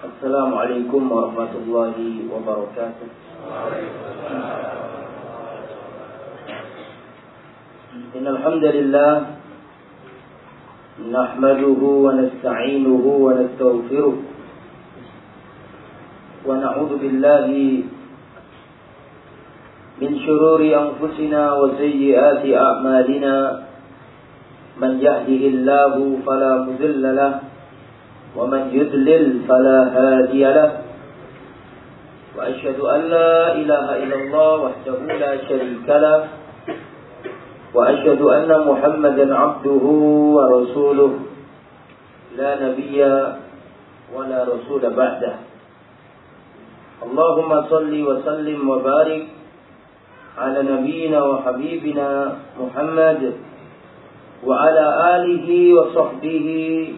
السلام عليكم ورحمة الله وبركاته. إن الحمد لله نحمده ونستعينه ونستغفره ونعوذ بالله من شرور أنفسنا وسيئات أعمالنا. من يهده الله فلا مذل له ومن يذلل فلا هادي له. وأشهد أن لا إله إلا الله وحده لا شريك له. وأشهد أن محمدا عبده ورسوله. لا نبي ولا رسول بعده. اللهم صل وسلم وبارك على نبينا وحبيبنا محمد وعلى آله وصحبه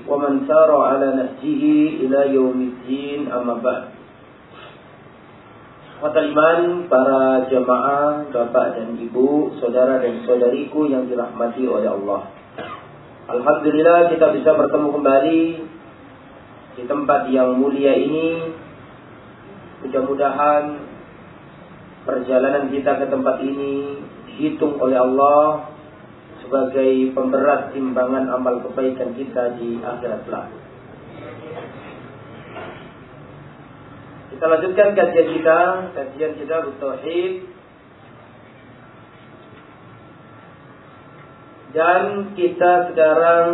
ومن سار على نهجه إلى يوم الدين أما بعد Mata iman, para jemaah, bapak dan ibu, saudara dan saudariku yang dirahmati oleh Allah. Alhamdulillah kita bisa bertemu kembali di tempat yang mulia ini. Mudah-mudahan perjalanan kita ke tempat ini dihitung oleh Allah sebagai pemberat timbangan amal kebaikan kita di akhirat kelak. Kita lanjutkan kajian kita, kajian kita bertauhid. Dan kita sekarang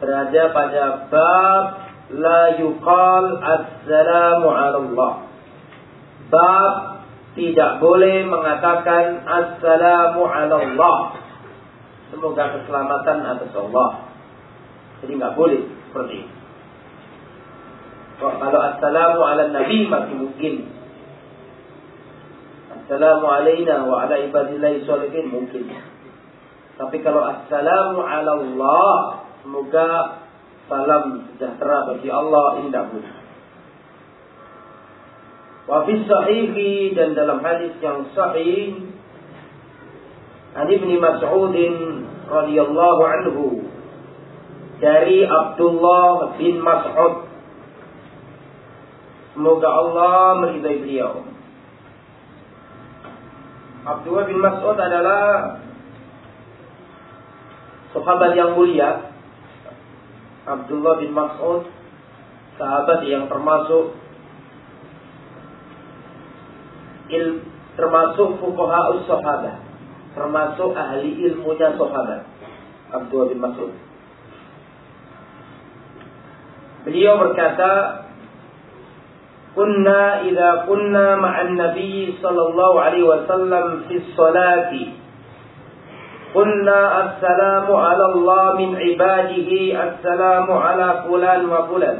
berada pada bab la yuqal assalamu ala Allah. Bab tidak boleh mengatakan assalamu ala Allah. Semoga keselamatan atas Allah. Jadi nggak boleh seperti itu. Kalau assalamu ala nabi masih mungkin. Assalamu alaina wa ala ibadillahi sholihin mungkin. Tapi kalau assalamu ala Allah, semoga salam sejahtera bagi Allah ini tidak boleh. Wa fi sahihi dan dalam hadis yang sahih An Ibnu Mas'ud radhiyallahu anhu dari Abdullah bin Mas'ud Semoga Allah meridai beliau. Abdullah bin Mas'ud adalah sahabat yang mulia. Abdullah bin Mas'ud sahabat yang termasuk il, termasuk fuqaha sahabat, termasuk ahli ilmunya sahabat. Abdullah bin Mas'ud. Beliau berkata, كنا إذا كنا مع النبي صلى الله عليه وسلم في الصلاة قلنا السلام على الله من عباده السلام على فلان وفلان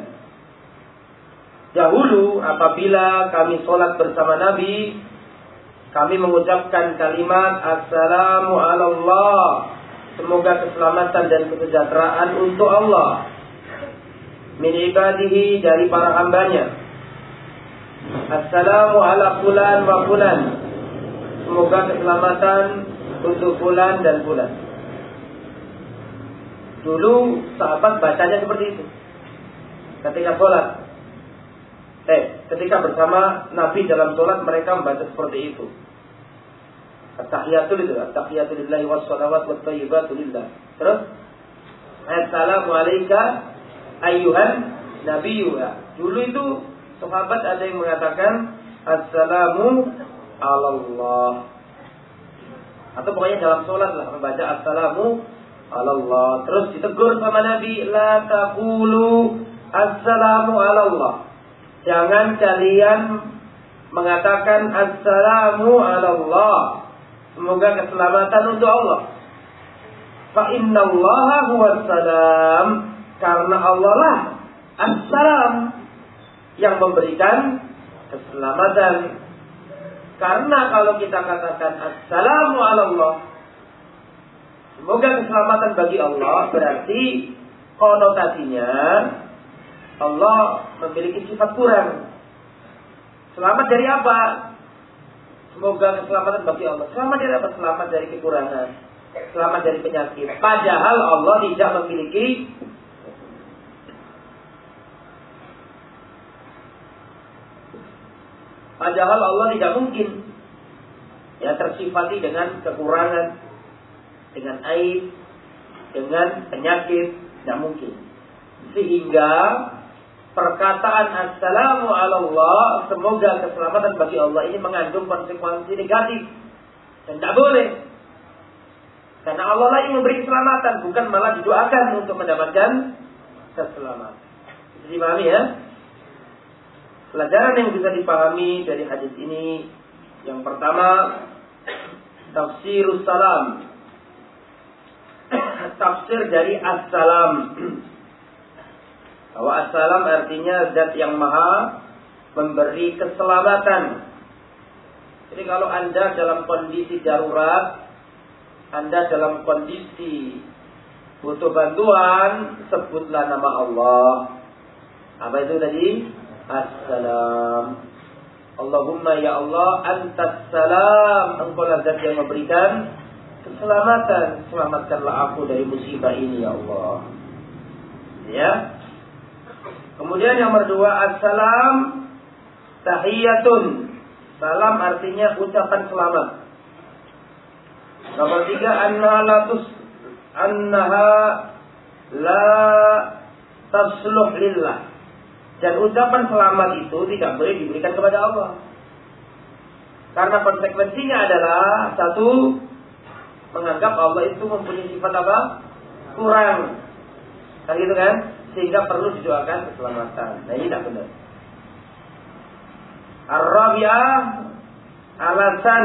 Dahulu apabila kami sholat bersama Nabi, kami mengucapkan kalimat Assalamu Allah. Semoga keselamatan dan kesejahteraan untuk Allah. Min ibadihi dari para hambanya. Assalamu ala fulan wa fulan. Semoga keselamatan untuk fulan dan fulan. Dulu sahabat bacanya seperti itu. Ketika sholat. Eh, ketika bersama Nabi dalam sholat mereka membaca seperti itu. At-tahiyatul itu, at-tahiyatul lillahi wa salawat wa tayyibatu lillah. Terus, Assalamu alayka ayyuhan nabiyuha. Dulu itu sahabat ada yang mengatakan Assalamu Allah. Atau pokoknya dalam sholat lah membaca Assalamu Allah. Terus ditegur sama Nabi, La taqulu Assalamu Allah. Jangan kalian mengatakan Assalamu Allah. Semoga keselamatan untuk Allah. Fa inna Allah salam. Karena Allah lah Assalam yang memberikan keselamatan. Karena kalau kita katakan Assalamu Allah. Semoga keselamatan bagi Allah berarti konotasinya Allah memiliki sifat kurang. Selamat dari apa? Semoga keselamatan bagi Allah. Selamat dari apa? Selamat dari kekurangan. Selamat dari penyakit. Padahal Allah tidak memiliki Padahal Allah tidak mungkin ya tersifati dengan kekurangan, dengan aib, dengan penyakit, tidak mungkin. Sehingga perkataan assalamu ala Allah, semoga keselamatan bagi Allah ini mengandung konsekuensi negatif. Dan tidak boleh. Karena Allah lah yang memberi keselamatan, bukan malah didoakan untuk mendapatkan keselamatan. Bisa dipahami ya? Pelajaran yang bisa dipahami dari hadis ini yang pertama tafsirus salam. Tafsir dari assalam. Bahwa assalam artinya zat yang maha memberi keselamatan. Jadi kalau Anda dalam kondisi darurat, Anda dalam kondisi butuh bantuan, sebutlah nama Allah. Apa itu tadi? Assalam. Allahumma ya Allah antas salam. Engkau lah zat yang memberikan keselamatan. Selamatkanlah aku dari musibah ini ya Allah. Ya. Kemudian yang kedua assalam tahiyatun. Salam artinya ucapan selamat. Nomor tiga annaha latus annaha la tasluh lillah. Dan ucapan selamat itu tidak boleh diberikan kepada Allah. Karena konsekuensinya adalah satu menganggap Allah itu mempunyai sifat apa? Kurang. Kan gitu kan? Sehingga perlu didoakan keselamatan. Nah ini tidak benar. Ar-Rabi'ah alasan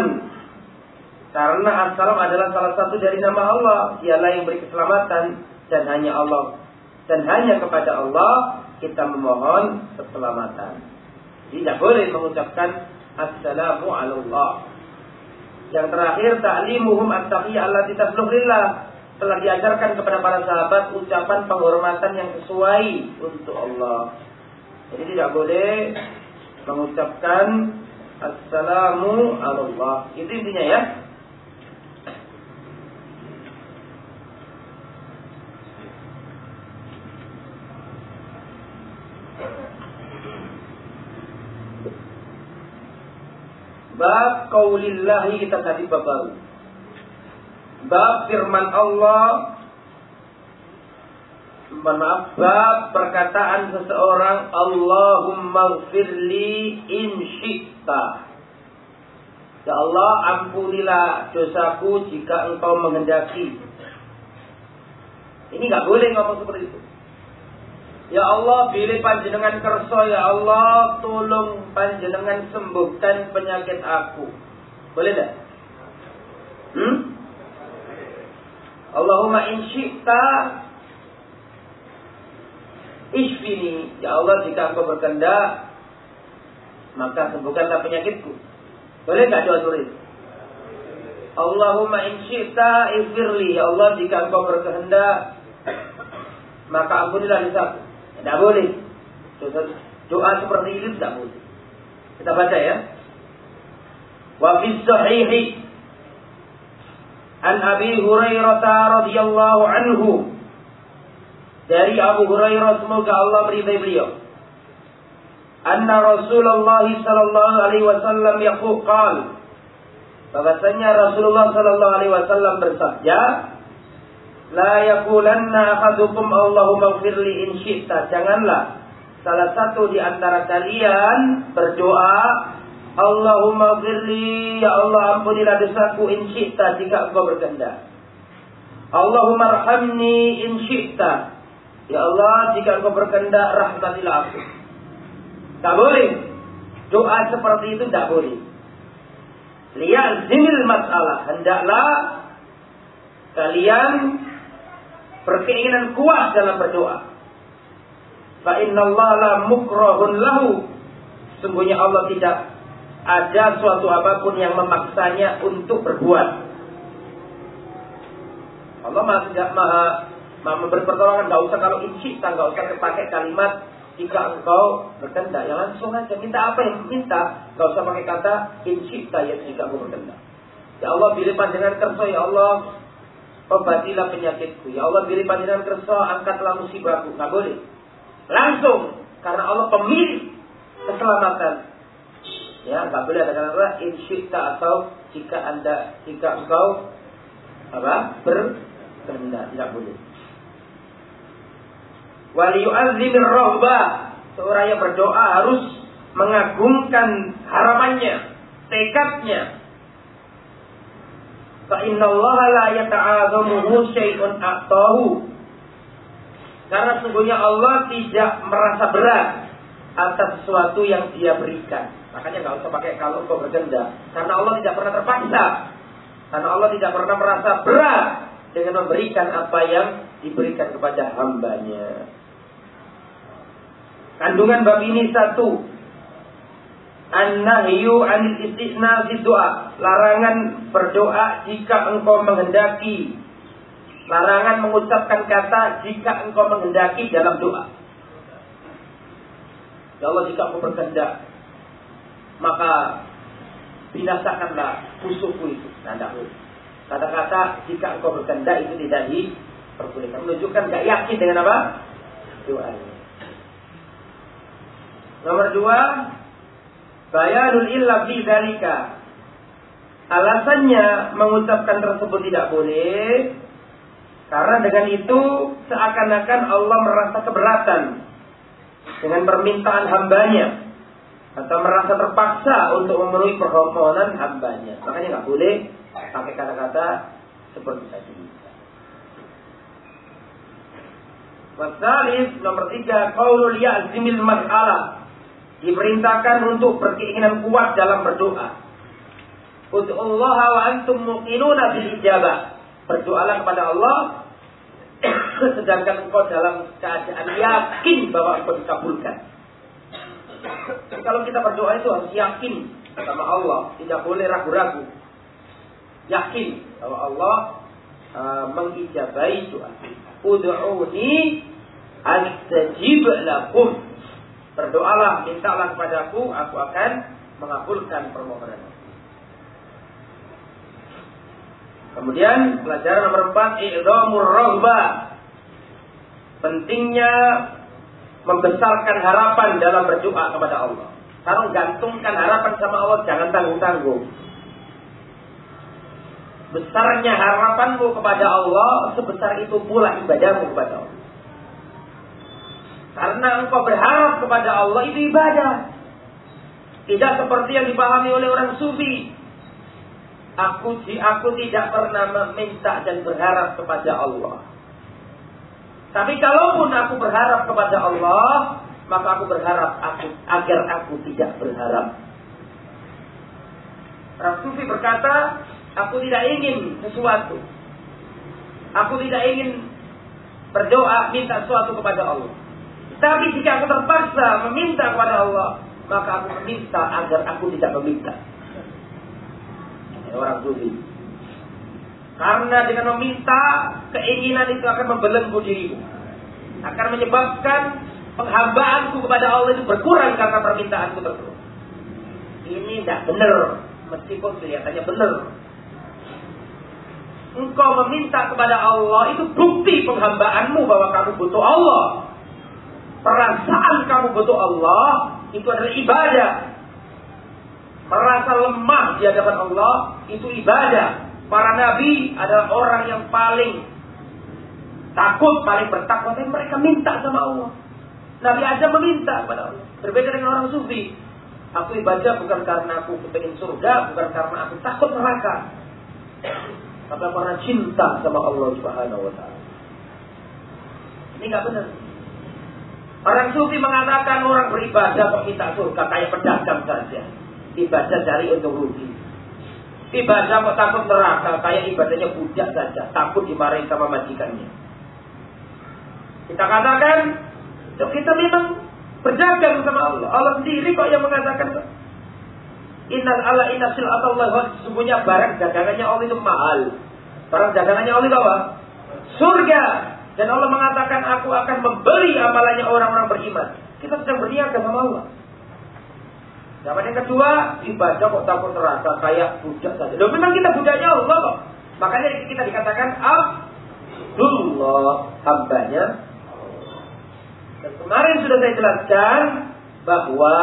karena assalam adalah salah satu dari nama Allah. Dialah yang beri keselamatan dan hanya Allah dan hanya kepada Allah kita memohon keselamatan. Tidak boleh mengucapkan assalamu Allah. Yang terakhir ta'limuhum at-taqiyya allati tasluhillah. Telah diajarkan kepada para sahabat ucapan penghormatan yang sesuai untuk Allah. Jadi tidak boleh mengucapkan assalamu Allah. Itu intinya ya. Bab kaulillahi kita tadi bab baru. Bab firman Allah maaf, bab perkataan seseorang Allahumma gfirli in. Ya Allah, ampunilah dosaku jika engkau menghendaki. Ini nggak boleh ngomong seperti itu. Ya Allah, pilih panjenengan kerso, ya Allah, tolong panjenengan sembuhkan penyakit aku. Boleh tak? Hmm? Allahumma in syi'ta isfini. Ya Allah, jika engkau berkehendak, maka sembuhkanlah penyakitku. Boleh tak doa tulis? Allahumma in syi'ta ifirli. Ya Allah, jika engkau berkehendak, maka ampunilah dosaku. Tidak boleh. Doa seperti ini tidak boleh. Kita baca ya. Wa fi sahihi An Abi Hurairah radhiyallahu anhu dari Abu Hurairah semoga Allah meridai beliau. Anna Rasulullah sallallahu alaihi wasallam yaqul bahwasanya Rasulullah sallallahu alaihi wasallam bersabda La yakulanna ahadukum Allahumma gfirli in syi'ta. Janganlah salah satu di antara kalian berdoa Allahumma gfirli ya Allah ampunilah dosaku in syi'ta jika engkau berkehendak. Allahumma arhamni in syi'ta. Ya Allah jika engkau berkehendak rahmatilah aku. Tak boleh. Doa seperti itu tak boleh. Lihat zimil masalah. Hendaklah kalian berkeinginan kuat dalam berdoa. Fa Allah la mukrahun lahu. Sungguhnya Allah tidak ada suatu apa pun yang memaksanya untuk berbuat. Allah maha maha, maha memberi pertolongan. Gak usah kalau incita, gak usah pakai kalimat jika engkau berkehendak. Ya langsung aja minta apa yang minta. Gak usah pakai kata incita ya jika engkau berkehendak. Ya Allah pilih pandangan kerso ya Allah obatilah penyakitku. Ya Allah pilih panjenengan kerso, angkatlah musibahku. Nggak boleh. Langsung. Karena Allah pemilik keselamatan. Ya, nggak boleh ada kata in atau jika anda jika engkau apa berkehendak tidak boleh. Waliyu'azzimir rohbah seorang yang berdoa harus mengagungkan harapannya, tekadnya. Fa Allah la yata'azamuhu syai'un a'tahu. Karena sungguhnya Allah tidak merasa berat atas sesuatu yang dia berikan. Makanya nggak usah pakai kalau kau berkehendak. Karena Allah tidak pernah terpaksa. Karena Allah tidak pernah merasa berat dengan memberikan apa yang diberikan kepada hambanya. Kandungan bab ini satu. An-nahyu anil istisna doa. Larangan berdoa jika engkau menghendaki. Larangan mengucapkan kata jika engkau menghendaki dalam doa. Ya Allah jika aku berkehendak maka binasakanlah musuhku itu. Nah, Kata-kata jika engkau berkehendak itu tidak diperbolehkan. Menunjukkan gak yakin dengan apa? Doa Nomor dua, bayanul illa fi dalika. Alasannya mengucapkan tersebut tidak boleh karena dengan itu seakan-akan Allah merasa keberatan dengan permintaan hambanya atau merasa terpaksa untuk memenuhi permohonan hambanya. Makanya nggak boleh pakai kata-kata seperti tadi. Wasalif nomor tiga, qaulul ya'zimil mas'alah. Diperintahkan untuk berkeinginan kuat dalam berdoa. Allah wa antum muqinuna bil ijabah. Berdoalah kepada Allah sedangkan engkau dalam keadaan yakin bahwa engkau dikabulkan. Kalau kita berdoa itu harus yakin sama Allah, tidak boleh ragu-ragu. Yakin bahwa Allah uh, mengijabai doa. Ud'uni astajib lakum. Berdoalah, mintalah kepadaku, aku akan mengabulkan permohonan. Kemudian pelajaran nomor empat, i'dhamur rohba. Pentingnya membesarkan harapan dalam berdoa kepada Allah. Kalau gantungkan harapan sama Allah, jangan tanggung-tanggung. Besarnya harapanmu kepada Allah, sebesar itu pula ibadahmu kepada Allah. Karena engkau berharap kepada Allah itu ibadah. Tidak seperti yang dipahami oleh orang sufi. Aku aku tidak pernah meminta dan berharap kepada Allah. Tapi kalaupun aku berharap kepada Allah, maka aku berharap aku agar aku tidak berharap. Orang berkata, aku tidak ingin sesuatu. Aku tidak ingin berdoa minta sesuatu kepada Allah. Tapi jika aku terpaksa meminta kepada Allah, maka aku meminta agar aku tidak meminta orang sufi. Karena dengan meminta, keinginan itu akan membelenggu dirimu. Akan menyebabkan penghambaanku kepada Allah itu berkurang karena permintaanku tersebut. Ini tidak benar. Meskipun kelihatannya benar. Engkau meminta kepada Allah itu bukti penghambaanmu bahwa kamu butuh Allah. Perasaan kamu butuh Allah itu adalah ibadah merasa lemah di hadapan Allah itu ibadah. Para nabi adalah orang yang paling takut, paling bertakwa, tapi mereka minta sama Allah. Nabi aja meminta kepada Allah. Berbeda dengan orang sufi. Aku ibadah bukan karena aku kepengen surga, bukan karena aku takut neraka. Tapi karena cinta sama Allah Subhanahu wa taala. Ini nggak benar. Orang sufi mengatakan orang beribadah kok minta surga kayak pedagang saja ibadah cari untuk rugi. Ibadah kok takut neraka, kayak ibadahnya budak saja, takut dimarahin sama majikannya. Kita katakan, kita memang berdagang sama Allah. Allah sendiri kok yang mengatakan Innal ala inna Allah Sesungguhnya barang dagangannya Allah itu mahal. Barang dagangannya Allah itu apa? Surga. Dan Allah mengatakan aku akan membeli amalannya orang-orang beriman. Kita sedang berniaga sama Allah. Zaman yang kedua, ibadah kok takut terasa kayak budak saja. Loh memang kita budaknya Allah kok. Makanya kita dikatakan Abdullah hambanya. Dan kemarin sudah saya jelaskan bahwa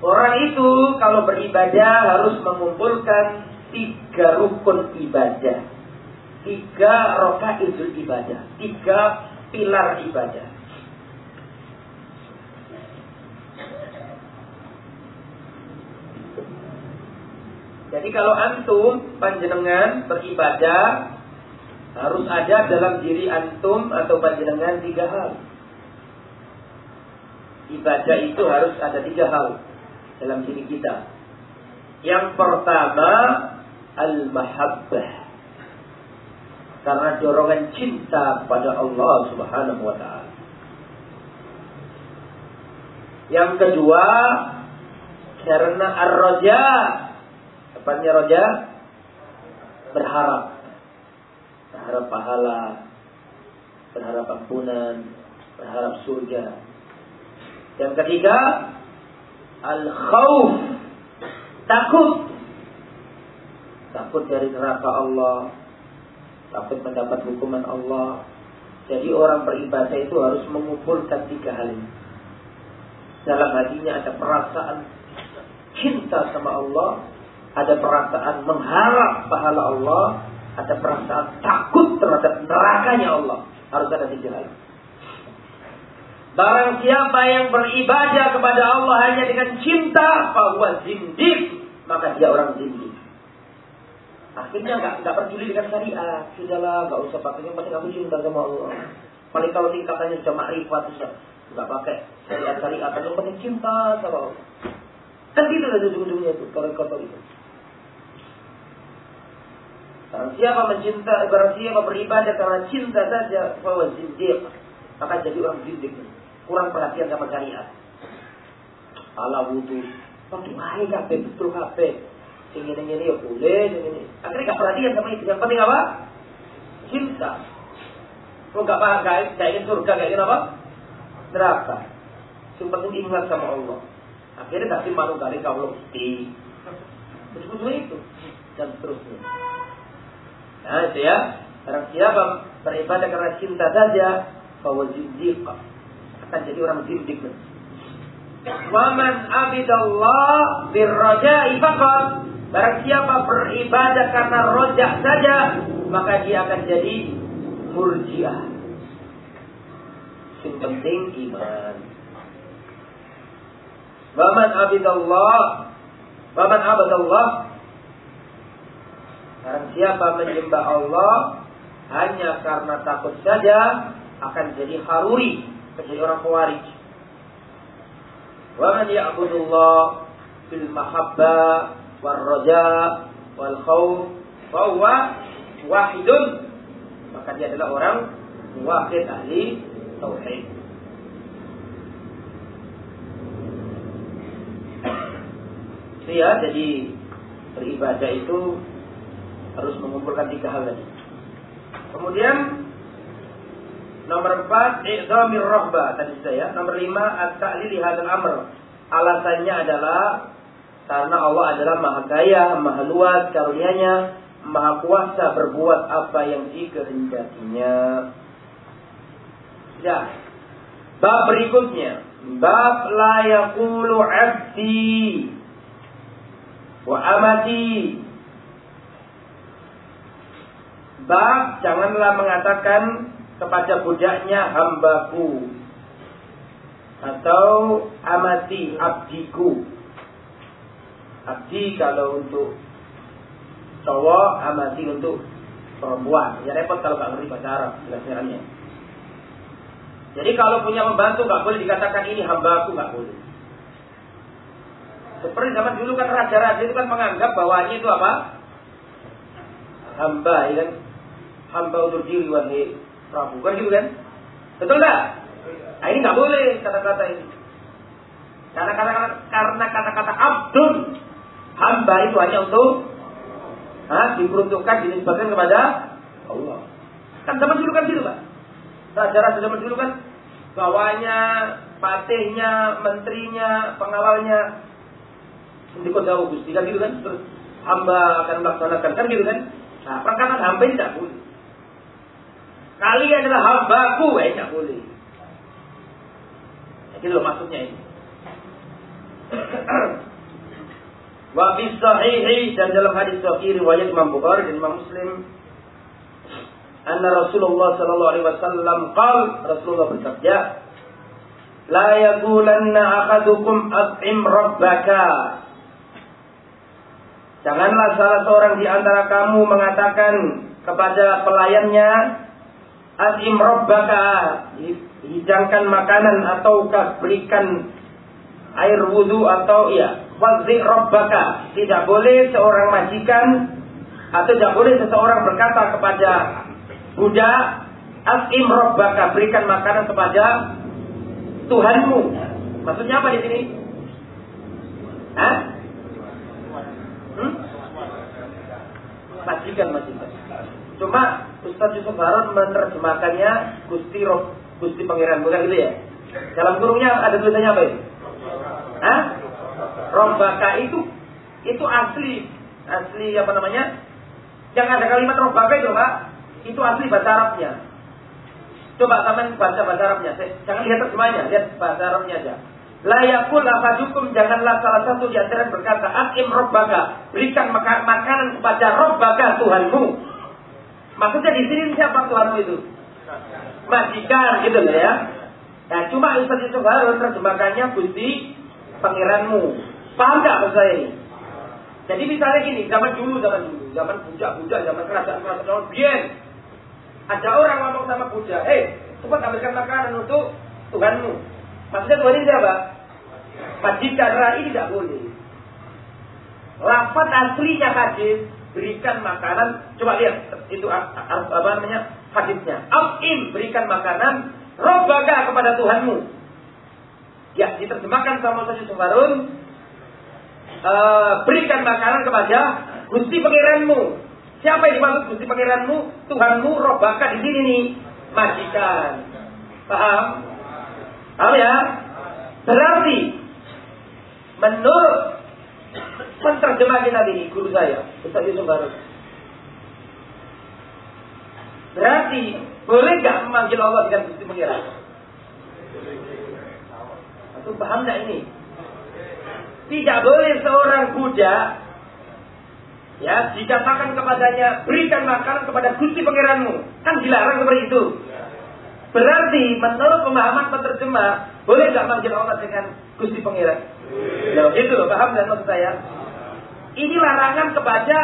Orang itu kalau beribadah harus mengumpulkan tiga rukun ibadah. Tiga rokaidul ibadah. Tiga pilar ibadah. Jadi kalau antum panjenengan beribadah harus ada dalam diri antum atau panjenengan tiga hal. Ibadah itu harus ada tiga hal dalam diri kita. Yang pertama al-mahabbah. Karena dorongan cinta pada Allah Subhanahu wa taala. Yang kedua karena ar-raja Tepatnya roja berharap. Berharap pahala, berharap ampunan, berharap surga. Yang ketiga, al-khawf, takut. Takut dari neraka Allah, takut mendapat hukuman Allah. Jadi orang beribadah itu harus mengumpulkan tiga hal ini. Dalam hatinya ada perasaan cinta sama Allah, ada perasaan mengharap pahala Allah, ada perasaan takut terhadap nerakanya Allah. Harus ada tiga hal. Barang siapa yang beribadah kepada Allah hanya dengan cinta, bahwa zindik, maka dia orang zindik. Akhirnya nggak nggak peduli dengan syariat, sudahlah nggak usah pakai yang penting aku cinta sama Allah. Paling kalau tingkatannya sudah makrifat sudah nggak pakai syariat syariat, yang penting cinta sama Allah. Kan gitu lah ujung-ujungnya itu kalau kata itu. Barang siapa mencinta, barang siapa beribadah karena cinta saja, bahwa zindiq. Maka jadi orang zindiq. Kurang perhatian sama syariat. Ala wudhu. Waktu hari kafe, betul kafe. Sing ini ini ya boleh, sing ini. Akhirnya gak perhatian sama itu. Yang penting apa? Cinta. Kalau gak paham, gak, gak ingin surga, gak ingin apa? Neraka. Yang penting ingat sama Allah. Akhirnya kasih malu dari kau di. Terus itu. Dan seterusnya. Nah, itu ya. Barang siapa beribadah karena cinta saja, bahwa zindiq akan jadi orang zindiq. Waman abidallah birraja'i faqat. Barang siapa beribadah karena rojak saja, maka dia akan jadi murjiah. Yang penting iman. Waman abidallah Waman abadallah Barang siapa menyembah Allah hanya karena takut saja akan jadi haruri, menjadi orang khawarij. Wa man ya'budullah bil mahabbah wal raja wal khawf wahidun. Maka dia adalah orang wahid ahli tauhid. ya, jadi beribadah itu harus mengumpulkan tiga hal tadi. Kemudian nomor empat i'dhamir rahbah tadi saya. Nomor lima at-ta'lil hadzal amr. Alasannya adalah karena Allah adalah maha kaya, maha luas karunia-Nya, maha kuasa berbuat apa yang dikehendakinya. Ya. Bab berikutnya, bab la yaqulu 'abdi wa amati Bab janganlah mengatakan kepada budaknya hambaku atau amati abdiku. Abdi kalau untuk cowok, amati untuk perempuan. Ya repot kalau nggak ngerti bahasa Arab jelasnya. Jadi kalau punya membantu nggak boleh dikatakan ini hambaku nggak boleh. Seperti zaman dulu kan raja-raja itu kan menganggap bahwa itu apa? Hamba, ya kan? Hamba untuk diri wahai Prabu. Kan gitu kan? Betul nggak? Nah, ini nggak boleh kata-kata ini. Karena kata-kata karena kata-kata abdun hamba itu hanya untuk ha, diperuntukkan dinisbatkan kepada Allah. Kan zaman dulu kan gitu pak. Raja-raja zaman dulu kan bawahnya, patihnya, menterinya, pengawalnya Sendiko jauh gusti kan gitu kan hamba akan melaksanakan kan gitu kan. Nah perkataan hamba ini tidak boleh. Kalian adalah hambaku, eh tidak boleh. Jadi loh maksudnya ini. Wa fi sahihi dan dalam hadis sahih riwayat Imam Bukhari dan Imam Muslim anna Rasulullah sallallahu alaihi wasallam qal Rasulullah bersabda La yaqulanna ahadukum at'im rabbaka Janganlah salah seorang di antara kamu mengatakan kepada pelayannya At'im rabbaka hidangkan makanan ataukah berikan air wudhu atau ya wazi rabbaka tidak boleh seorang majikan atau tidak boleh seseorang berkata kepada budak asim rabbaka berikan makanan kepada Tuhanmu maksudnya apa di sini Hah? Hmm? majikan majikan cuma Ustaz Yusuf Harun menerjemahkannya Gusti Rob Gusti Pangeran bukan gitu ya dalam kurungnya ada tulisannya apa ini Hah? Rombaka itu itu asli asli apa namanya? Yang ada kalimat rombaka itu pak, itu asli bahasa Arabnya. Coba kalian baca bahasa Arabnya. Jangan lihat terjemahnya, lihat bahasa Arabnya aja. Layakul afadukum janganlah salah satu di antara berkata akim robbaka berikan maka makanan kepada robbaka Tuhanmu. Maksudnya di sini siapa Tuhanmu itu? Majikan gitu ya. Nah cuma Ustaz Yusuf Harun terjemahkannya Gusti pangeranmu. Paham gak maksud ini? Jadi misalnya gini, zaman dulu, zaman dulu, zaman budak-budak, zaman kerajaan-kerajaan zaman bien. Ada orang ngomong sama budak, eh, cepat ambilkan makanan untuk Tuhanmu. Maksudnya Tuhan ini siapa? Majikan rai tidak boleh. Lafat aslinya hadis berikan makanan. Coba lihat itu apa namanya hadisnya. Abim berikan makanan. Robbaga kepada Tuhanmu. Ya, diterjemahkan sama Ustaz Sumarun. Uh, berikan makanan kepada Gusti Pangeranmu. Siapa yang dimaksud Gusti Pangeranmu? Tuhanmu, Robaka di sini nih. Majikan. Paham? Paham ya? Berarti menurut penterjemah kita ini, guru saya, Ustaz Yusuf Barus. Berarti boleh nggak memanggil Allah dengan Gusti Pangeran? Itu paham nggak ini? Tidak boleh seorang budak ya dikatakan kepadanya berikan makanan kepada gusti pangeranmu kan dilarang seperti itu berarti menurut pemahaman penerjemah boleh nggak manggil Allah dengan gusti pangeran ya itu loh paham dan maksud saya ini larangan kepada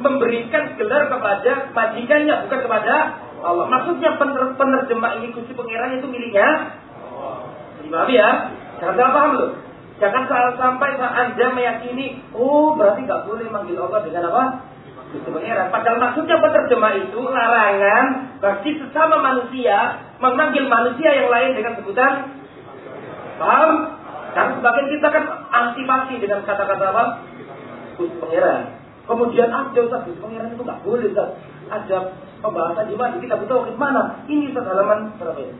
memberikan gelar kepada majikannya bukan kepada Allah maksudnya penerjemah ini gusti pangeran itu miliknya Dipahami ya? Jangan salah paham loh. Jangan salah sampai Anda meyakini, oh berarti nggak boleh manggil Allah dengan apa? Itu pengeran. Padahal maksudnya penerjemah itu larangan bagi sesama manusia memanggil manusia yang lain dengan sebutan paham? Karena sebagian kita kan antipati dengan kata-kata apa? Gusti pengeran. Kemudian ada Ustaz, Gusti pengeran itu nggak boleh Ustaz. Ada pembahasan di mana kita butuh ke mana? Ini Ustaz halaman berapa ini?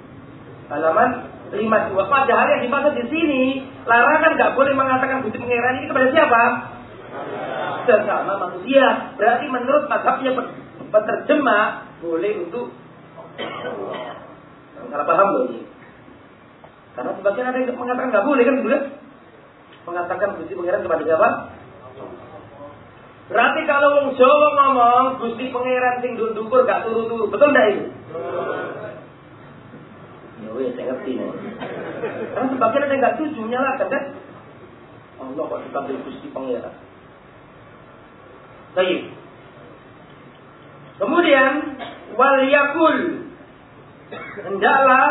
Halaman lima dua. Padahal yang dimaksud di sini larangan nggak boleh mengatakan bukti pangeran ini kepada siapa? Sesama manusia. Berarti menurut mazhabnya penerjemah boleh untuk salah paham loh ini. Karena sebagian ada yang mengatakan nggak boleh kan boleh mengatakan bukti pangeran kepada siapa? Berarti kalau wong Jawa ngomong Gusti Pangeran sing dukur gak turu-turu, betul ndak itu? Ya wes, saya ngerti nih. Karena sebagian ada yang nggak setuju nyalakan kan? Allah kok dipanggil Gusti Pangeran. Baik. Kemudian wal yakul hendaklah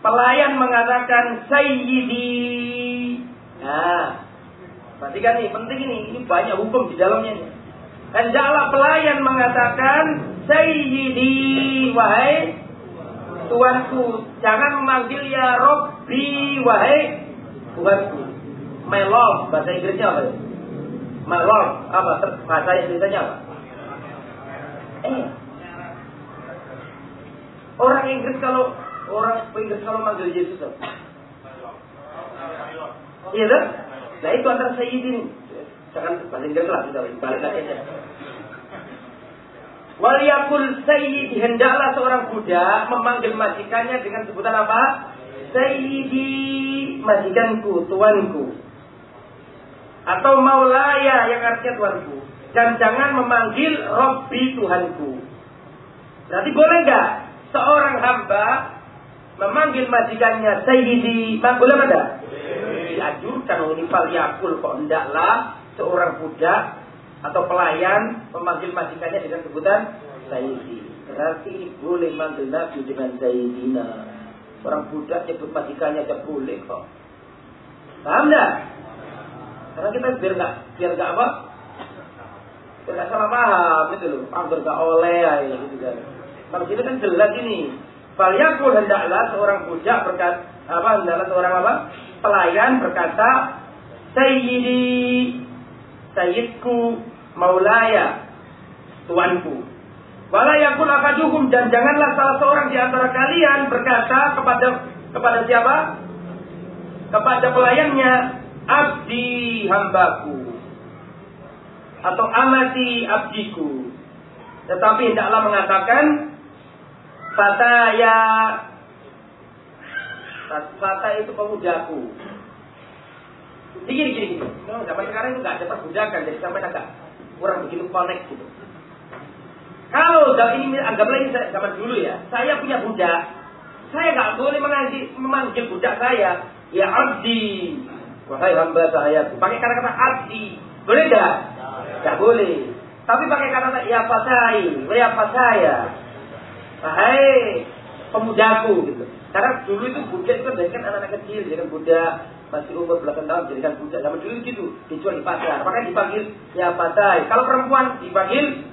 pelayan mengatakan sayyidi. Nah, perhatikan nih penting ini, ini banyak hukum di dalamnya nih. Hendaklah pelayan mengatakan sayyidi wahai Tuanku, jangan memanggil ya Robbi, wahai Tuanku. My love, bahasa Inggrisnya apa? My love, apa? Bahasa Inggrisnya apa? Eh. Orang Inggris kalau orang Inggris kalau manggil Yesus apa? Iya kan? Nah itu antara Sayyidin. Jangan Inggris lah, kita balik aja. Waliyakul sayyid hendaklah seorang budak memanggil majikannya dengan sebutan apa? Sayyidi. majikanku, tuanku. Atau maulaya yang artinya tuanku. Dan jangan memanggil Robbi Tuhanku. Berarti boleh nggak seorang hamba memanggil majikannya Sayyidi? Boleh ada? Dianjurkan oh, ini fal yakul kok hendaklah seorang budak atau pelayan memanggil majikannya dengan sebutan Sayyidi. Berarti boleh manggil Nabi dengan Sayyidina. Orang budak nyebut majikannya aja boleh kok. Paham enggak? Karena kita biar enggak biar enggak apa? Biar enggak salah paham itu loh. Hampir enggak oleh ya gitu kan. Kalau kita kan jelas ini. Falyakul hendaklah seorang budak berkat apa hendaklah seorang apa? Pelayan berkata Sayyidi Sayyidku Maulaya Tuanku Wala yakun akaduhum dan janganlah salah seorang di antara kalian berkata kepada kepada siapa? Kepada pelayannya, abdi hambaku atau amati abdiku. Tetapi hendaklah mengatakan fataya Fata itu pemudaku. Gini, gini, gini. No, zaman sekarang itu nggak ada perbudakan, jadi sampai agak kurang begitu connect gitu. Kalau dari ini anggaplah ini zaman dulu ya, saya punya budak, saya nggak boleh memanggil, memanggil budak saya, ya abdi, wahai hamba saya, pakai kata-kata abdi, boleh nggak? Nggak boleh. Tapi pakai kata-kata ya pasai, ya saya, wahai pemudaku gitu. Karena dulu itu budak itu kan anak-anak kecil, jadi kan budak masih umur belasan tahun jadikan budak. Zaman dulu gitu, dijual di pasar. Makanya dipanggil ya pasai. Kalau perempuan dipanggil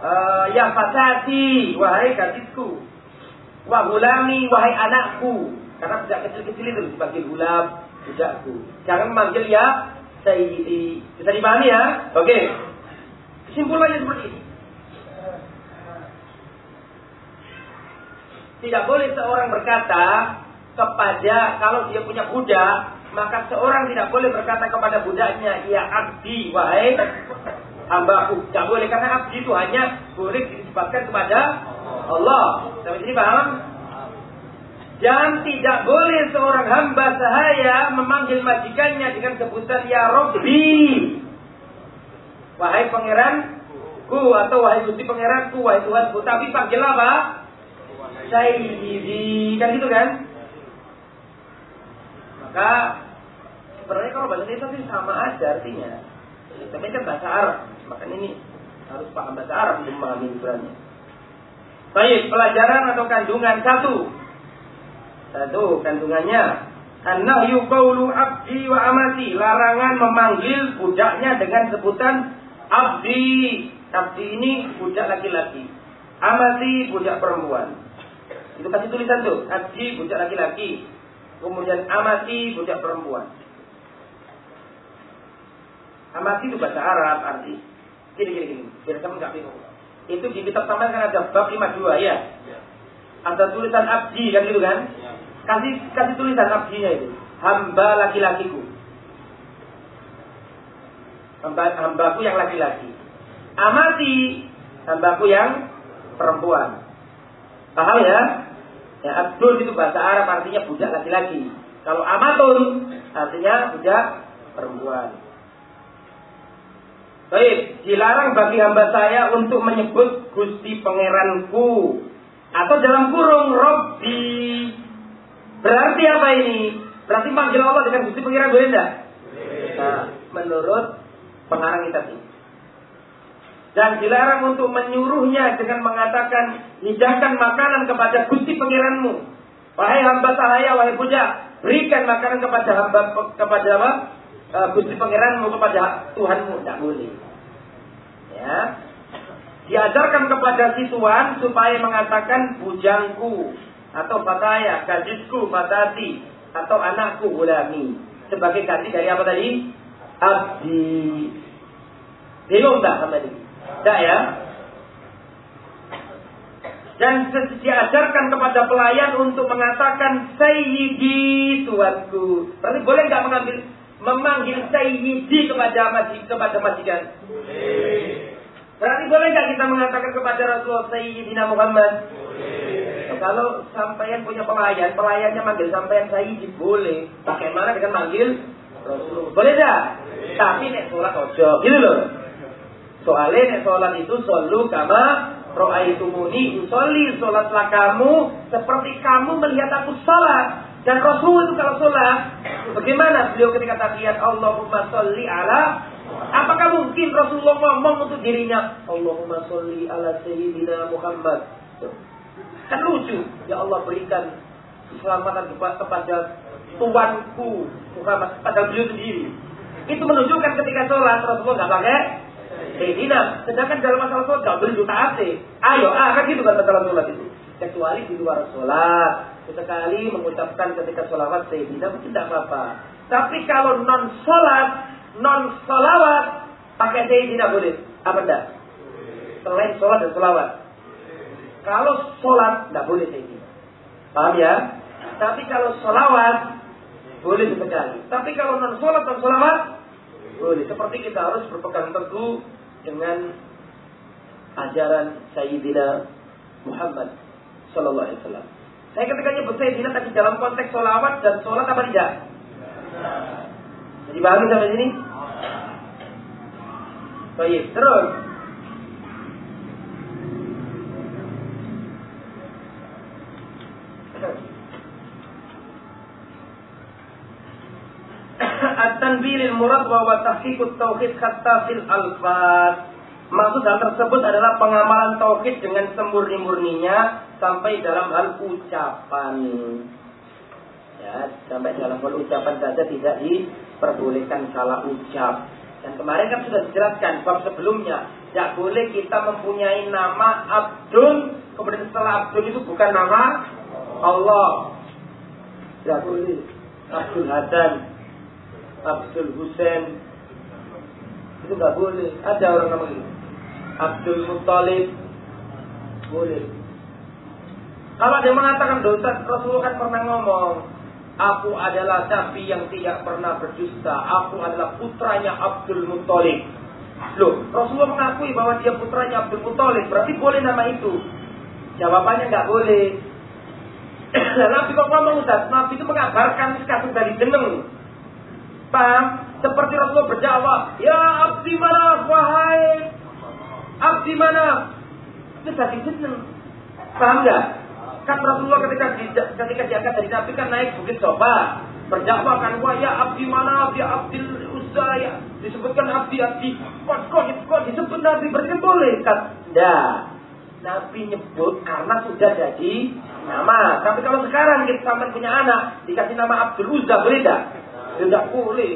uh, ya fatati, wahai gadisku. Wahulami, wahai anakku. Karena budak kecil-kecil itu dipanggil gulam, budakku. Jangan memanggil ya sayyidi. Bisa dipahami ya? Oke. Kesimpulannya seperti ini. Tidak boleh seorang berkata kepada kalau dia punya budak, maka seorang tidak boleh berkata kepada budaknya, ya abdi, wahai hambaku. Tidak boleh karena abdi itu hanya boleh disebutkan kepada Allah. Sampai sini paham? Dan tidak boleh seorang hamba sahaya memanggil majikannya dengan sebutan Ya Robbi. Wahai pangeranku atau wahai gusti pangeranku, wahai Tuhanku. Tapi panggil apa? Sayyidi. Kan gitu kan? Maka sebenarnya kalau bahasa Indonesia sih sama aja artinya. Tapi kan bahasa Arab. Maka ini harus paham bahasa Arab untuk memahami ukurannya. Baik, pelajaran atau kandungan satu. Satu, kandungannya. An-nahyu qawlu abdi wa amati. Larangan memanggil budaknya dengan sebutan abdi. Abdi ini budak laki-laki. Amati budak perempuan. Itu kasih tulisan tuh. Abdi budak laki-laki. Kemudian amati budak perempuan. Amati itu bahasa Arab arti Gini, gini, gini. Biar kamu nggak bingung. Itu di kitab taman kan ada bab 52 ya. ya. Ada tulisan abdi kan gitu kan? Ya. Kasih kasih tulisan abdinya itu. Hamba laki-lakiku. Hamba, hambaku yang laki-laki. Amati hambaku yang perempuan. Paham ya? Ya, abdul itu bahasa Arab artinya budak laki-laki. Kalau amatun artinya budak perempuan. Baik, dilarang bagi hamba saya untuk menyebut Gusti Pangeranku atau dalam kurung Robbi. Berarti apa ini? Berarti panggil Allah dengan Gusti Pangeran boleh enggak? Nah, menurut pengarang kita sih. Dan dilarang untuk menyuruhnya dengan mengatakan hidangkan makanan kepada Gusti Pangeranmu. Wahai hamba saya, wahai puja, berikan makanan kepada hamba kepada apa? uh, Gusti Pangeranmu kepada Tuhanmu tidak boleh. Ya. Diajarkan kepada si tuan supaya mengatakan bujangku atau fataya, gadisku, fatati atau anakku ulami sebagai ganti dari apa tadi? Abdi. Bingung tak sama ini? Tidak ya? Dan diajarkan kepada pelayan untuk mengatakan Sayyidi tuanku. Berarti boleh nggak mengambil memanggil sayyidi kepada masjid kepada majikan? Boleh. Berarti boleh nggak kita mengatakan kepada Rasulullah Sayyidina Muhammad? Boleh. Kalau sampean punya pelayan, pelayannya manggil sampean Sayyid boleh. Bagaimana dengan manggil Rasul? Boleh dah. Tapi nek sholat ojo, gitu loh. Soalnya nek sholat itu solu kama ro'aitumuni usolli sholatlah kamu seperti kamu melihat aku sholat. Dan Rasul itu kalau sholat, bagaimana beliau ketika tahiyat Allahumma sholli ala Apakah mungkin Rasulullah ngomong untuk dirinya Allahumma sholli ala Sayyidina Muhammad? Kan lucu. Ya Allah berikan keselamatan kepada tuanku Muhammad pada beliau sendiri. Itu menunjukkan ketika sholat Rasulullah nggak pakai Sayyidina Sedangkan dalam masalah sholat nggak boleh taati Ayo ah kan gitu kan masalah sholat itu Kecuali di luar sholat Sesekali mengucapkan ketika sholawat Sayyidina mungkin tidak apa-apa. Tapi kalau non sholat, non sholawat, pakai Sayyidina boleh. Apa enggak? Selain sholat dan sholawat. Kalau sholat, tidak boleh Sayyidina. Paham ya? Tapi kalau sholawat, boleh sesekali. Tapi kalau non sholat dan sholawat, boleh. Seperti kita harus berpegang teguh dengan ajaran Sayyidina Muhammad Sallallahu Alaihi Wasallam. Saya ketika nyebut Sayyidina tadi dalam konteks sholawat dan sholat apa tidak? Jadi pahami sampai sini? Baik, terus. At-tanbiril murad wa tahqiqut tauhid khatta fil alfaz. Maksud hal tersebut adalah pengamalan tauhid dengan semurni-murninya sampai dalam hal ucapan. Ya, sampai dalam hal ucapan saja tidak diperbolehkan salah ucap. Dan kemarin kan sudah dijelaskan bab sebelumnya, tidak boleh kita mempunyai nama Abdul, kemudian setelah Abdul itu bukan nama Allah. Tidak boleh. Abdul Hasan, Abdul Husain, itu nggak boleh. Ada orang nama itu. Abdul Muttalib boleh. Kalau dia mengatakan dosa, Rasulullah kan pernah ngomong, Aku adalah nabi yang tidak pernah berdusta. Aku adalah putranya Abdul Muttalib. Loh, Rasulullah mengakui bahwa dia putranya Abdul Muttalib. Berarti boleh nama itu. Jawabannya nggak boleh. Nah, Nabi kok ngomong Ustaz? Nabi itu mengabarkan kasus dari jeneng. Paham? Seperti Rasulullah berjawab, Ya abdi mana, wahai abdi mana? Itu dari jeneng. Paham nggak? Kan Rasulullah ketika di, ketika diangkat dari Nabi kan naik bukit Sofa. Berdakwah kan, wah ya abdi mana, ya abdi uzza ya. Disebutkan abdi, abdi. Kok, kok, kok disebut Nabi berarti boleh kan? Nah, Nabi nyebut karena sudah jadi nama. Tapi kalau sekarang kita sampai punya anak, dikasih nama Abdul Uzza, boleh tidak? Tidak boleh.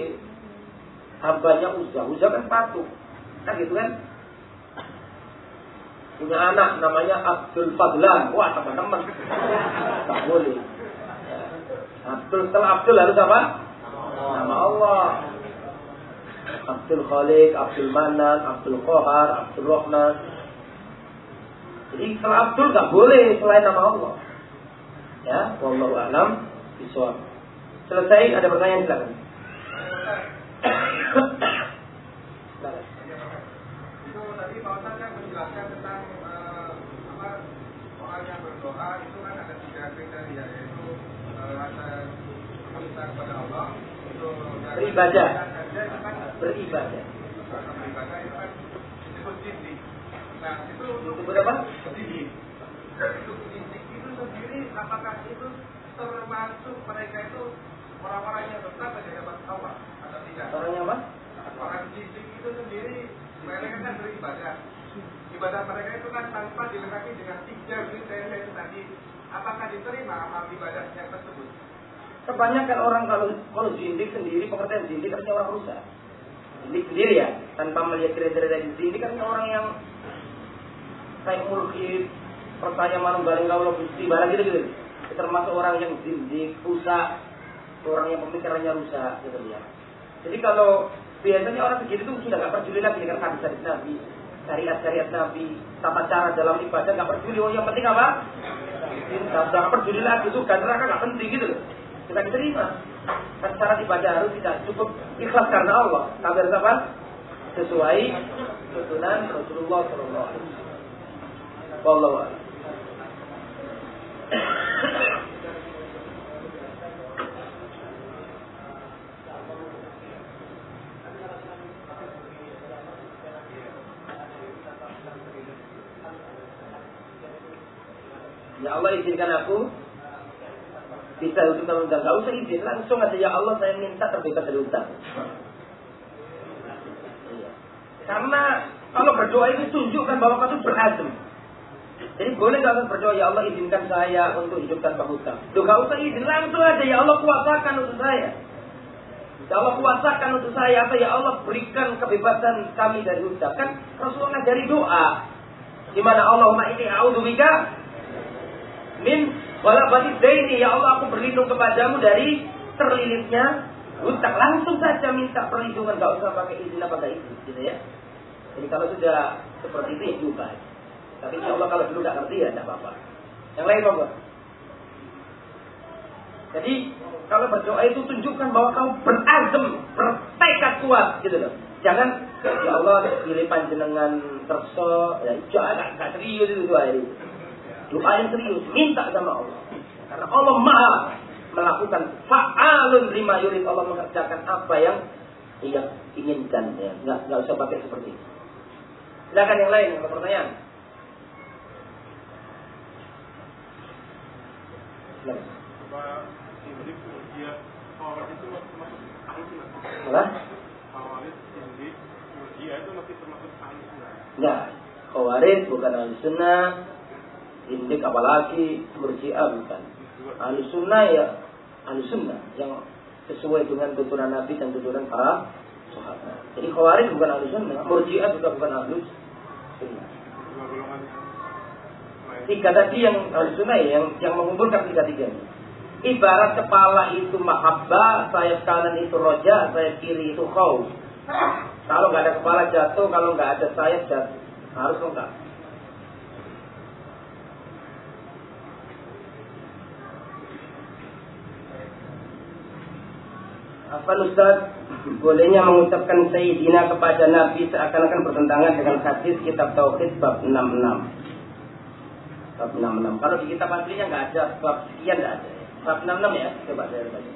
Hambanya Uzza. Uzza kan patuh. Kan gitu kan? punya anak namanya Abdul Fadlan. Wah, teman-teman. Tak boleh. Abdul setelah Abdul harus apa? Nama Allah. Abdul Khalik, Abdul Manan, Abdul Qahar, Abdul Rahman. Jadi setelah Abdul tak boleh selain nama Allah. Ya, wallahu a'lam. Selesai ada pertanyaan silakan. Itu tadi Pak Ustaz kan menjelaskan tentang berdoa itu kan ada tiga kriteria yaitu uh, rasa kepada Allah itu beribadah. beribadah. Rasa beribadah itu kan disebut nah itu apa? itu jindik itu sendiri apakah itu termasuk mereka itu orang-orang yang tetap saja dapat Allah atau tidak orang yang apa orang jindik itu sendiri mereka kan beribadah ibadah mereka itu kan tanpa dilengkapi dengan tiga kriteria itu tadi. Apakah diterima amal ibadah yang tersebut? Kebanyakan orang kalau kalau jindik sendiri pengertian jindik artinya orang rusak. Jindik sendiri ya, tanpa melihat kriteria dari jindik kan orang yang kayak mulkid, percaya manunggaling kaulah gusti barang gitu gitu. Termasuk orang yang jindik, rusak, orang yang pemikirannya rusak gitu ya. Jadi kalau biasanya orang begitu itu sudah nggak peduli lagi dengan hadis-hadis Nabi syariat-syariat Nabi, tata cara dalam ibadah nggak peduli. Oh yang penting apa? Nggak peduli lagi suka neraka nggak penting gitu. Kita diterima. Kan cara ibadah harus tidak cukup ikhlas karena Allah. Tapi harus apa? Sesuai tuntunan Rasulullah Shallallahu Alaihi Wasallam. Ya Allah izinkan aku bisa hutang hutang. Gak usah izin, langsung aja ya Allah saya minta terbebas dari hutang. Iya. Karena kalau berdoa itu tunjukkan bahwa kamu berazam. Jadi boleh gak berdoa ya Allah izinkan saya untuk hidup tanpa hutang. Tuh gak usah izin, langsung aja ya Allah kuasakan untuk saya. Ya Allah kuasakan untuk saya apa ya Allah berikan kebebasan kami dari hutang. Kan Rasulullah dari doa. Di mana Allahumma ini a'udzubika min wala bagi daini ya Allah aku berlindung kepadamu dari terlilitnya hutang langsung saja minta perlindungan. Gak usah pakai izin apa gak izin gitu ya. Jadi kalau sudah seperti itu ya juga. Tapi insya Allah kalau dulu gak ngerti ya tidak apa-apa. Yang lain apa jadi kalau berdoa itu tunjukkan bahwa kamu berazam bertekad kuat gitu loh. Jangan ya Allah pilih panjenengan terso ya jangan gak serius itu doa ini Doa yang serius, minta sama Allah. Karena Allah maha melakukan fa'alun lima yurid. Allah mengerjakan apa yang ia inginkan. Ya. Nggak, nggak usah pakai seperti itu. Silakan yang lain, yang pertanyaan. Apa? Enggak. Khawarij bukan ahli sunnah, Indik apalagi murji'ah bukan. Ahli sunnah ya ahli sunnah yang sesuai dengan tuntunan Nabi dan tuntunan para sahabat. Jadi khawarij bukan ahli sunnah, murji'ah juga bukan ahli sunnah. Tiga tadi yang ahli sunnah ya, yang yang mengumpulkan tiga tiga ini. Ibarat kepala itu mahabbah, sayap kanan itu roja, sayap kiri itu khauf. Kalau nggak ada kepala jatuh, kalau nggak ada sayap jatuh. Harus lengkap. Apa Ustaz? Bolehnya mengucapkan Sayyidina kepada Nabi seakan-akan bertentangan dengan hadis kitab Tauhid bab 66. Bab 66. Kalau di kitab aslinya nggak ada bab sekian nggak ada. Bab 66 ya. Coba saya baca.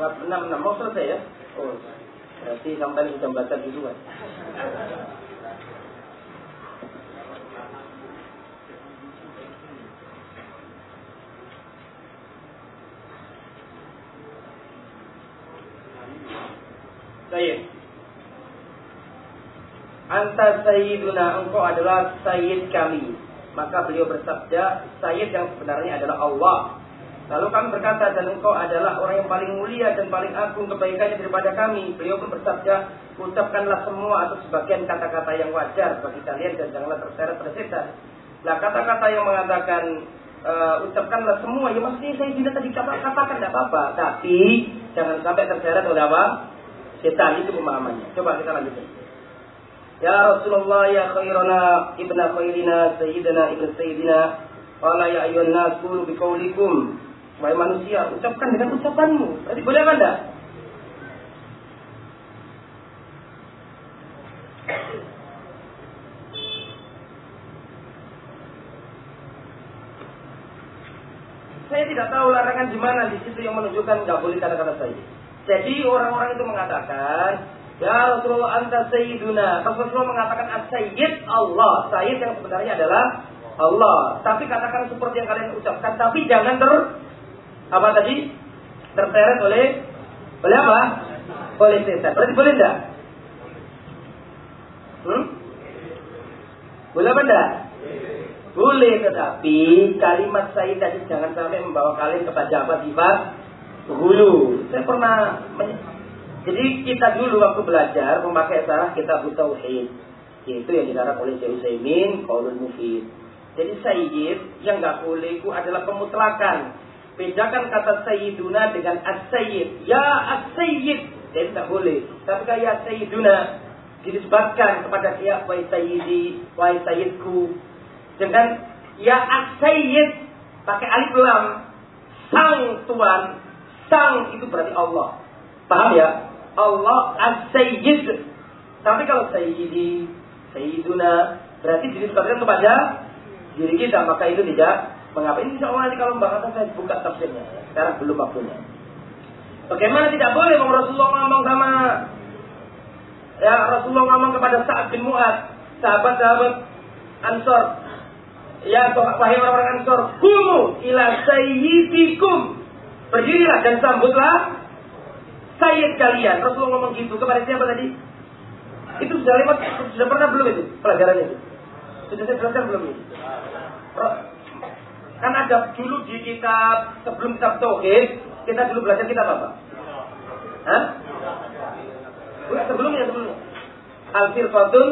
Bab 66 mau selesai ya? Oh, berarti sampai sudah baca duluan. Sayyid. Anta sayyiduna, engkau adalah sayyid kami. Maka beliau bersabda, sayyid yang sebenarnya adalah Allah. Lalu kami berkata, dan engkau adalah orang yang paling mulia dan paling agung kebaikannya daripada kami. Beliau pun bersabda, ucapkanlah semua atau sebagian kata-kata yang wajar bagi kalian dan janganlah terseret pada setan. Nah kata-kata yang mengatakan uh, ucapkanlah semua, ya maksudnya saya tidak tadi kata katakan tidak apa-apa, tapi jangan sampai terseret oleh apa? Setan itu pemahamannya. Coba kita lanjutkan. Ya Rasulullah ya khairana ibna khairina sayyidina ibn sayyidina Wala ya ayuhan nas biqaulikum Wahai manusia, ucapkan dengan ucapanmu. Berarti boleh apa enggak? Saya tidak tahu larangan di mana di situ yang menunjukkan nggak boleh kata-kata saya. Jadi orang-orang itu mengatakan, Ya Rasulullah anta sayyiduna. Rasulullah mengatakan as-sayyid Allah. Sayyid yang sebenarnya adalah Allah. Tapi katakan seperti yang kalian ucapkan. Tapi jangan ter... Apa tadi? Terteret oleh... Oleh apa? Oleh setan. Berarti boleh enggak? Hmm? Boleh apa enggak? Boleh, tetapi kalimat sayyid tadi jangan sampai membawa kalian kepada apa sifat hulu. Saya pernah jadi kita dulu waktu belajar memakai salah kita tauhid. Yaitu yang digarap oleh Syekh Utsaimin, Qaulul Mufid. Jadi sayyid yang nggak boleh itu adalah pemutlakan. Bedakan kata sayyiduna dengan as-sayyid. Ya as-sayyid. Jadi tak boleh. Tapi kayak sayyiduna dinisbatkan kepada dia wahai sayyidi, wahai sayyidku. Dengan ya as-sayyid pakai alif lam sang tuan Sang itu berarti Allah. Paham ya? Allah as-sayyid. Tapi kalau sayyidi, Sayyiduna berarti dinisbatkan kepada diri kita maka itu tidak mengapa. Ini insya Allah nanti kalau mbak saya buka tafsirnya. Sekarang belum waktunya bagaimana tidak boleh Bang Rasulullah ngomong sama ya Rasulullah ngomong kepada Sa'ad bin Mu'ad sahabat-sahabat Ansor. Ya wahai orang-orang Ansor kumu ila sayyidikum. Berdirilah dan sambutlah sayyid kalian Rasulullah ngomong gitu kepada siapa tadi itu sudah lewat sudah pernah belum itu pelajarannya itu sudah saya jelaskan belum itu Kan ada dulu di kitab sebelum kitab Tauhid, kita dulu belajar kitab apa? Hah? Sebelumnya, sebelumnya. Al-Firqatul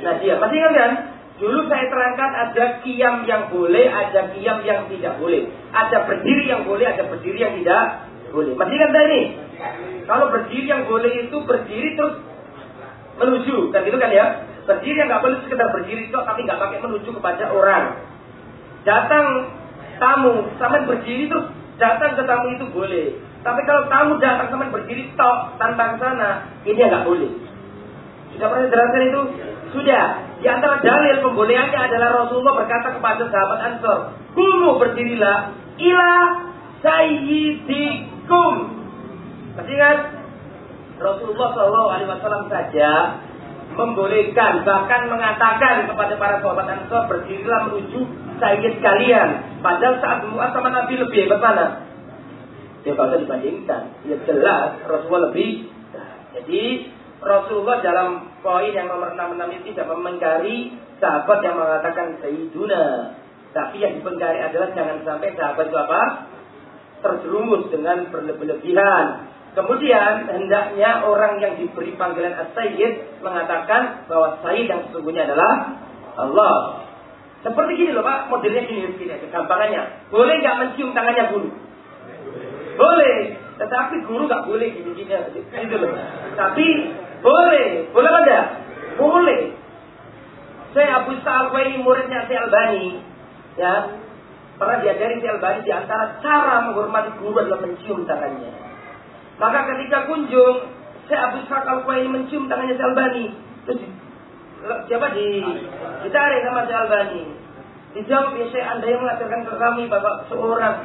Najiyah. Masih ingat kan? Dulu saya terangkan ada kiam yang boleh, ada kiam yang tidak boleh. Ada berdiri yang boleh, ada berdiri yang tidak boleh. Ingat ini? Kalau berdiri yang boleh itu berdiri terus menuju, kan gitu kan ya? Berdiri yang nggak boleh sekedar berdiri itu, tapi nggak pakai menuju kepada orang. Datang tamu, sampai berdiri terus datang ke tamu itu boleh. Tapi kalau tamu datang sampai berdiri tok tanpa ke sana, ini nggak boleh. Sudah pernah jelaskan itu? Sudah. Di antara dalil pembolehannya adalah Rasulullah berkata kepada sahabat Ansor, "Kumu berdirilah ila sayyidikum." Masih ingat? Rasulullah Shallallahu Alaihi Wasallam saja membolehkan bahkan mengatakan kepada para sahabat Ansor berdirilah menuju sayyid kalian. Padahal saat Mu'ad sama Nabi lebih hebat mana? Ya kalau dibandingkan, ya jelas Rasulullah lebih. Jadi Rasulullah dalam poin yang nomor 66 ini tidak memengkari sahabat yang mengatakan Sayyiduna. Tapi yang dipengkari adalah jangan sampai sahabat itu apa? Terjerumus dengan berlebihan Kemudian hendaknya orang yang diberi panggilan as-sayyid mengatakan bahwa sayyid yang sesungguhnya adalah Allah. Seperti gini loh Pak, modelnya gini, gini gampangannya. Boleh nggak mencium tangannya guru? Boleh, tetapi guru nggak boleh gini-gini gitu loh. Tapi boleh, boleh ada? Boleh. Saya Abu Sa'al muridnya si Albani, ya pernah diajari si Albani di antara cara menghormati guru adalah mencium tangannya. Maka ketika kunjung, saya Abu Ishaq al ini mencium tangannya si Albani. Terus siapa di ditarik sama si Albani. Dijawab ya saya anda yang mengajarkan ke kami bapak seorang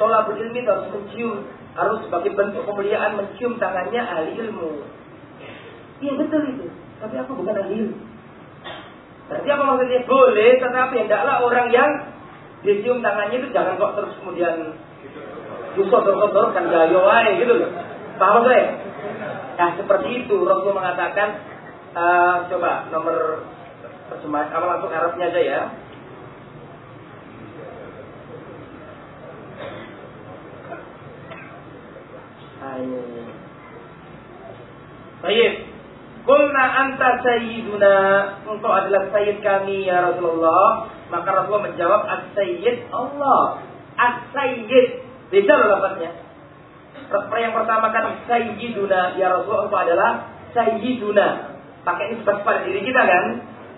tolak ilmi harus mencium harus sebagai bentuk kemuliaan mencium tangannya ahli ilmu. Iya betul itu. Tapi aku bukan ahli ilmu. Berarti apa maksudnya? Boleh, tetapi hendaklah orang yang dicium tangannya itu jangan kok terus kemudian disodor kan wae gitu loh. Paham saya? Nah seperti itu Rasul mengatakan uh, coba nomor terjemahan apa langsung Arabnya aja ya. Baik. Kulna anta sayyiduna Engkau adalah sayyid kami ya Rasulullah Maka Rasulullah menjawab As-sayyid Allah As-sayyid Beda loh lafaznya. Yang pertama kan Sayyiduna ya Rasulullah itu adalah Sayyiduna. Pakai nisbat pada diri kita kan.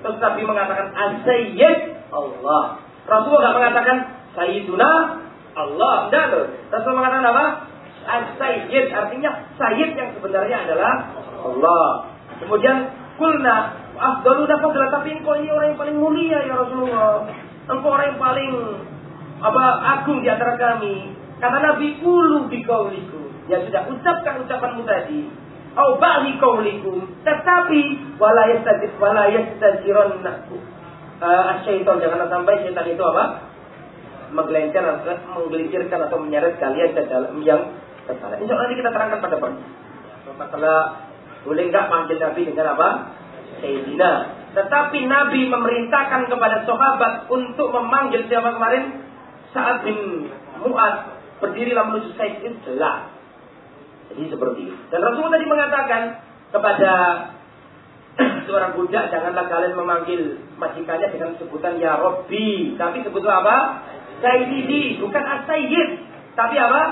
Terus Nabi mengatakan As-Sayyid Allah. Rasulullah nggak mengatakan Sayyiduna Allah. Tidak loh. Rasulullah mengatakan apa? As-Sayyid. Artinya Sayyid yang sebenarnya adalah Allah. Kemudian kulna afdalu dapat tapi engkau ini orang yang paling mulia ya Rasulullah. Engkau orang yang paling apa agung di antara kami. Kata Nabi, ulu bikauliku. Ya sudah, ucapkan ucapanmu tadi. Au ba'li kaulikum. Tetapi, walayas walayas tajiron uh, syaitan. Jangan sampai syaitan itu apa? Menggelincir, menggelincirkan atau menyeret kalian ke dalam yang kesalahan. Insya Allah nanti kita terangkan pada pagi. Masalah boleh nggak panggil Nabi dengan apa? Sayyidina. Tetapi Nabi memerintahkan kepada sahabat untuk memanggil siapa kemarin? Saat bin Mu'ad berdirilah menuju Said jelas. Jadi seperti itu. Dan Rasulullah tadi mengatakan kepada seorang budak janganlah kalian memanggil majikannya dengan sebutan ya Robbi, tapi sebutlah apa? Sayyidi, bukan As-Sayyid. Tapi apa?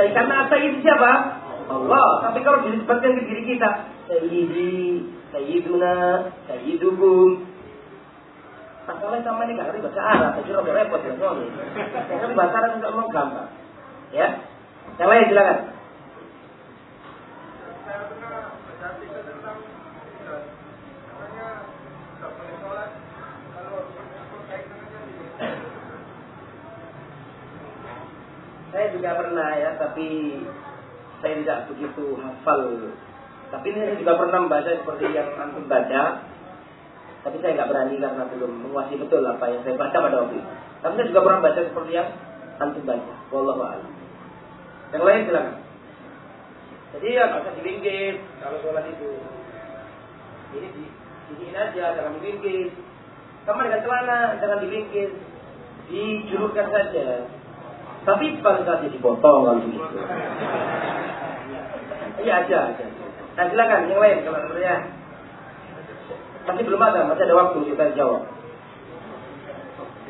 Sayyid karena As-Sayyid siapa? Allah. Tapi kalau disebutkan ke diri kita, Sayyidi, Sayyiduna, Sayyidukum. Masalahnya sama ini gak ngerti bahasa Arab, jadi lebih repot ya soalnya. Karena bahasa Arab juga mau gampang. Ya, yang lain silakan. Saya juga pernah ya, tapi saya tidak begitu hafal tapi ini saya juga pernah membaca seperti yang antum baca. Tapi saya nggak berani karena belum menguasai betul apa yang saya baca pada waktu itu. Tapi saya juga pernah baca seperti yang antum baca. Wallahu a'lam. Yang lain silakan. Jadi ya nggak usah kalau sholat itu. Ini di sini aja, jangan diringkis. Kamar dengan celana, jangan diringkis. Dijulurkan saja. Tapi pada saat dipotong kalau begitu. Iya aja, aja. Nah silakan yang lain kalau sebenarnya masih belum ada, masih ada waktu kita jawab.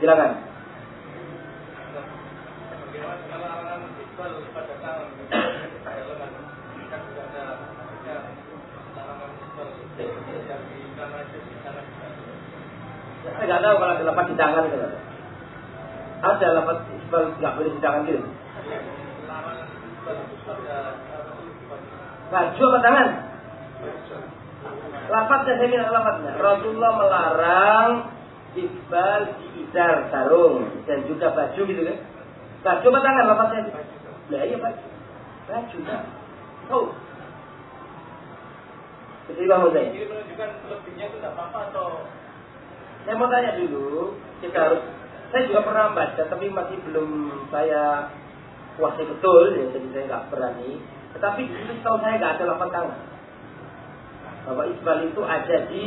Silakan. Saya nggak tahu kalau ada lepas di tangan gitu. Ada lepas isbal nggak boleh di tangan gitu. Baju apa tangan? Lapatnya saya minta lapatnya. Rasulullah melarang isbal di izar sarung dan juga baju gitu kan. Baju apa tangan lapatnya? Nah iya baju. Baju kan. Oh. Jadi bang Hussein. Jadi menunjukkan lebihnya itu tidak apa-apa atau Saya mau tanya dulu, kita harus saya juga pernah baca tapi masih belum saya kuasai betul ya, jadi saya nggak berani. Tetapi itu tahu saya nggak ada lapan tangan. Bahwa isbal itu ada di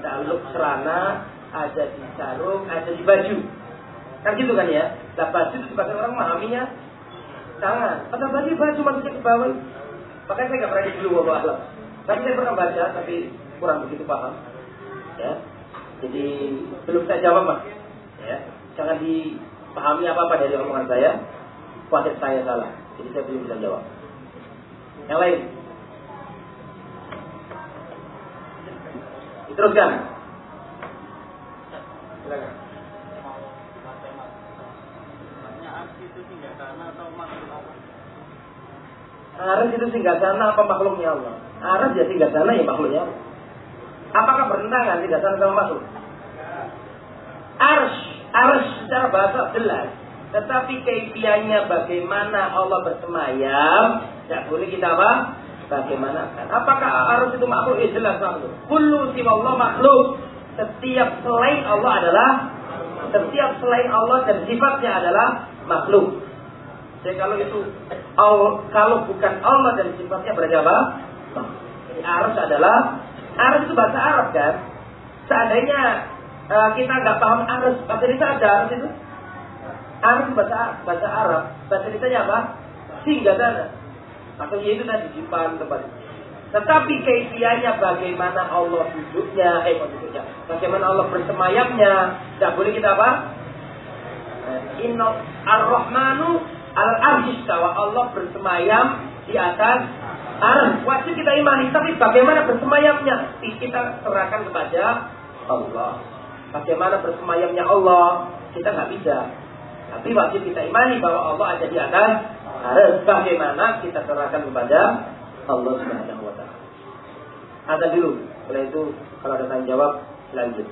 daluk celana, ada di sarung, ada di baju. Kan gitu kan ya? Nah baju itu sebagian orang memahaminya tangan. Padahal baju baju maksudnya ke bawah. Makanya saya nggak berani dulu bawa alam. Tapi saya pernah baca, tapi kurang begitu paham. Ya, jadi belum saya jawab mas. Ya, jangan dipahami apa apa dari omongan saya. Khawatir saya salah. Jadi saya belum bisa jawab. Yang lain. Diteruskan. Aras itu singgah sana apa makhluknya Allah? Aras ya singgah sana ya makhluknya Allah. Apakah bertentangan tidak sana sama makhluk? Ars, ars secara bahasa jelas. Tetapi keifiannya bagaimana Allah bersemayam, tidak boleh kita apa? Bagaimana? Apakah arus itu makhluk? Eh jelas makhluk. Kullu Allah makhluk. Setiap selain Allah adalah setiap selain Allah dan sifatnya adalah makhluk. Jadi kalau itu kalau bukan Allah dan sifatnya berarti apa? Jadi arus adalah arus itu bahasa Arab kan? Seandainya uh, kita nggak paham arus, bahasa Indonesia ada arus itu? Arus bahasa bahasa Arab, bahasa Indonesia apa? Singgah sana. Atau itu tadi simpan tempat tetapi keifiannya bagaimana Allah duduknya, eh duduknya, bagaimana Allah bersemayamnya, tidak boleh kita apa? Inna ar-Rahmanu al bahwa Allah bersemayam di atas arsh. Wajib kita imani, tapi bagaimana bersemayamnya? Kita serahkan kepada Allah. Bagaimana bersemayamnya Allah? Kita nggak bisa. Tapi wajib kita imani bahwa Allah ada di atas arsh. Bagaimana kita serahkan kepada Allah Subhanahu wa. Ada dulu. Setelah itu kalau ada tanya jawab lanjut.